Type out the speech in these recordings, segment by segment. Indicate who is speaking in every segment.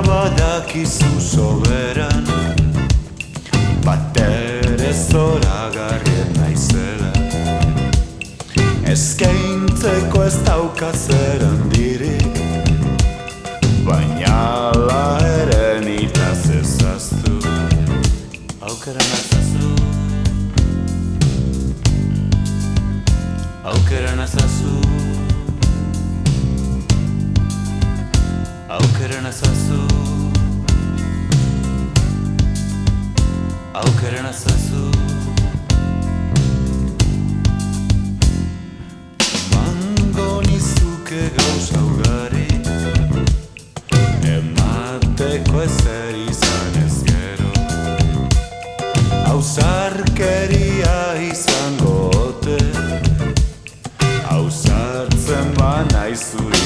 Speaker 1: badakizu soberan. Bat ere zora garrien naizela. Ezkeintzeko ez daukazer handirik. Baina ala ere nitaz ezaztu. Aukera nazazu. Aukera nazazu Aukera nazazu Mango nizuke gauza ugari Emateko ezer izan ez gero Hauzarkeria izango ote Hauzartzen ba naizure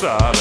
Speaker 1: Stop.